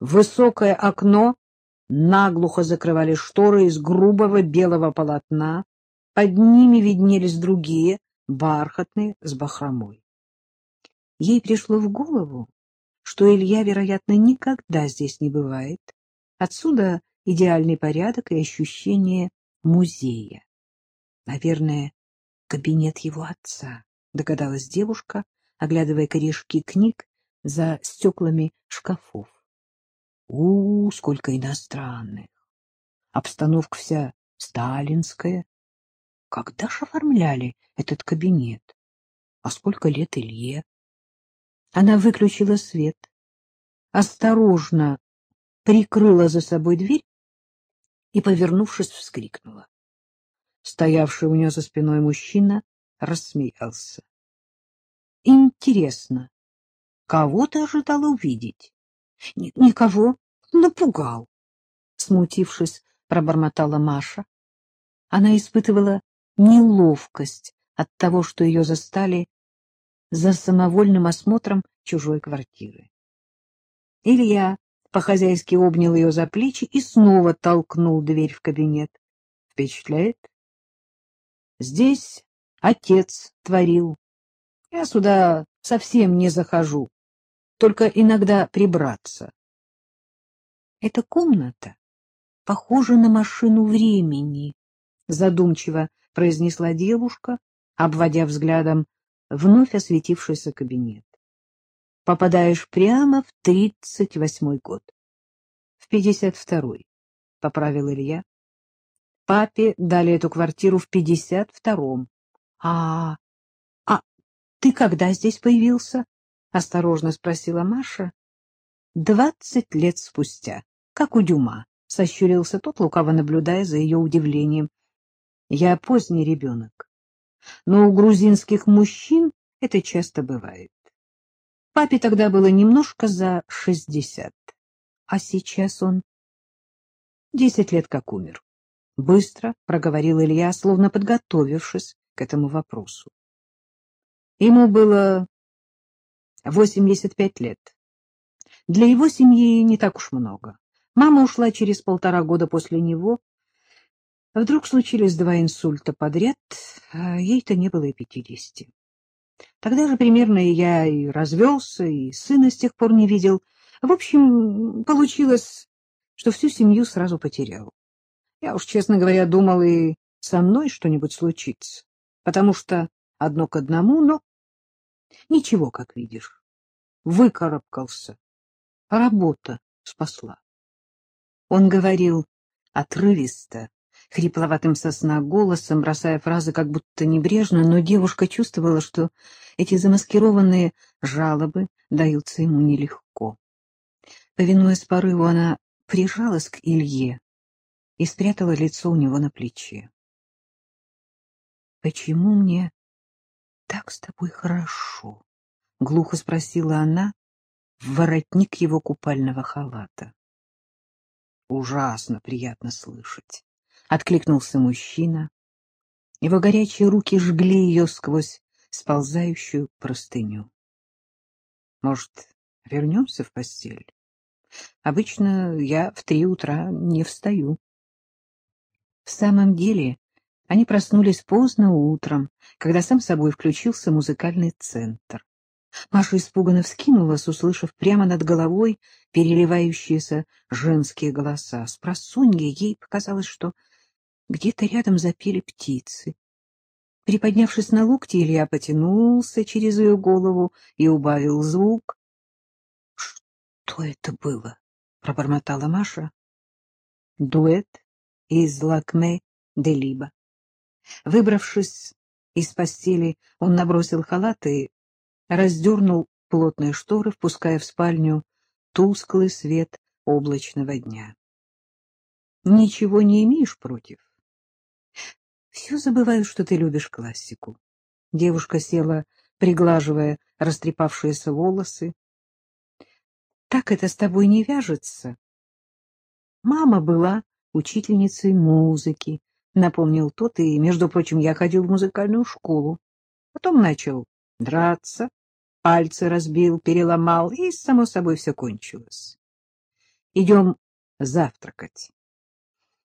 высокое окно наглухо закрывали шторы из грубого белого полотна, под ними виднелись другие, бархатные, с бахромой. Ей пришло в голову, что Илья, вероятно, никогда здесь не бывает. Отсюда идеальный порядок и ощущение музея. Наверное, кабинет его отца, догадалась девушка, оглядывая корешки книг за стеклами шкафов. У, сколько иностранных! Обстановка вся сталинская. Когда же оформляли этот кабинет? А сколько лет Илье? Она выключила свет, осторожно прикрыла за собой дверь и, повернувшись, вскрикнула. Стоявший у нее за спиной мужчина рассмеялся. — Интересно, кого ты ожидала увидеть? — Никого. Напугал. Смутившись, пробормотала Маша. Она испытывала неловкость от того, что ее застали за самовольным осмотром чужой квартиры. Илья по-хозяйски обнял ее за плечи и снова толкнул дверь в кабинет. Впечатляет? Здесь отец творил. Я сюда совсем не захожу, только иногда прибраться. Эта комната похожа на машину времени, задумчиво произнесла девушка, обводя взглядом вновь осветившийся кабинет. Попадаешь прямо в тридцать восьмой год. В пятьдесят второй, — поправил Илья. Папе дали эту квартиру в пятьдесят втором. А, а ты когда здесь появился? — осторожно спросила Маша. — Двадцать лет спустя, как у Дюма, — сощурился тот, лукаво наблюдая за ее удивлением. — Я поздний ребенок, но у грузинских мужчин это часто бывает. Папе тогда было немножко за шестьдесят, а сейчас он десять лет как умер. Быстро проговорил Илья, словно подготовившись к этому вопросу. Ему было восемьдесят пять лет. Для его семьи не так уж много. Мама ушла через полтора года после него. Вдруг случились два инсульта подряд, а ей-то не было и пятидесяти. Тогда же примерно я и развелся, и сына с тех пор не видел. В общем, получилось, что всю семью сразу потерял. Я уж, честно говоря, думал, и со мной что-нибудь случится, потому что одно к одному, но ничего, как видишь, выкарабкался. Работа спасла. Он говорил отрывисто, хрипловатым сосна голосом, бросая фразы как будто небрежно, но девушка чувствовала, что эти замаскированные жалобы даются ему нелегко. Повинуясь порыву, она прижалась к Илье и спрятала лицо у него на плече. — Почему мне так с тобой хорошо? — глухо спросила она в воротник его купального халата. — Ужасно приятно слышать. — откликнулся мужчина. Его горячие руки жгли ее сквозь сползающую простыню. — Может, вернемся в постель? Обычно я в три утра не встаю. В самом деле, они проснулись поздно утром, когда сам собой включился музыкальный центр. Маша испуганно вскинулась, услышав прямо над головой переливающиеся женские голоса. С просунья ей показалось, что где-то рядом запели птицы. Приподнявшись на локти, Илья потянулся через ее голову и убавил звук. — Что это было? — пробормотала Маша. — Дуэт из Лакме де Либа. Выбравшись из постели, он набросил халат и раздернул плотные шторы, впуская в спальню тусклый свет облачного дня. — Ничего не имеешь против? Все забываю, что ты любишь классику. Девушка села, приглаживая растрепавшиеся волосы. Так это с тобой не вяжется. Мама была учительницей музыки, напомнил тот, и, между прочим, я ходил в музыкальную школу. Потом начал драться, пальцы разбил, переломал, и, само собой, все кончилось. Идем завтракать.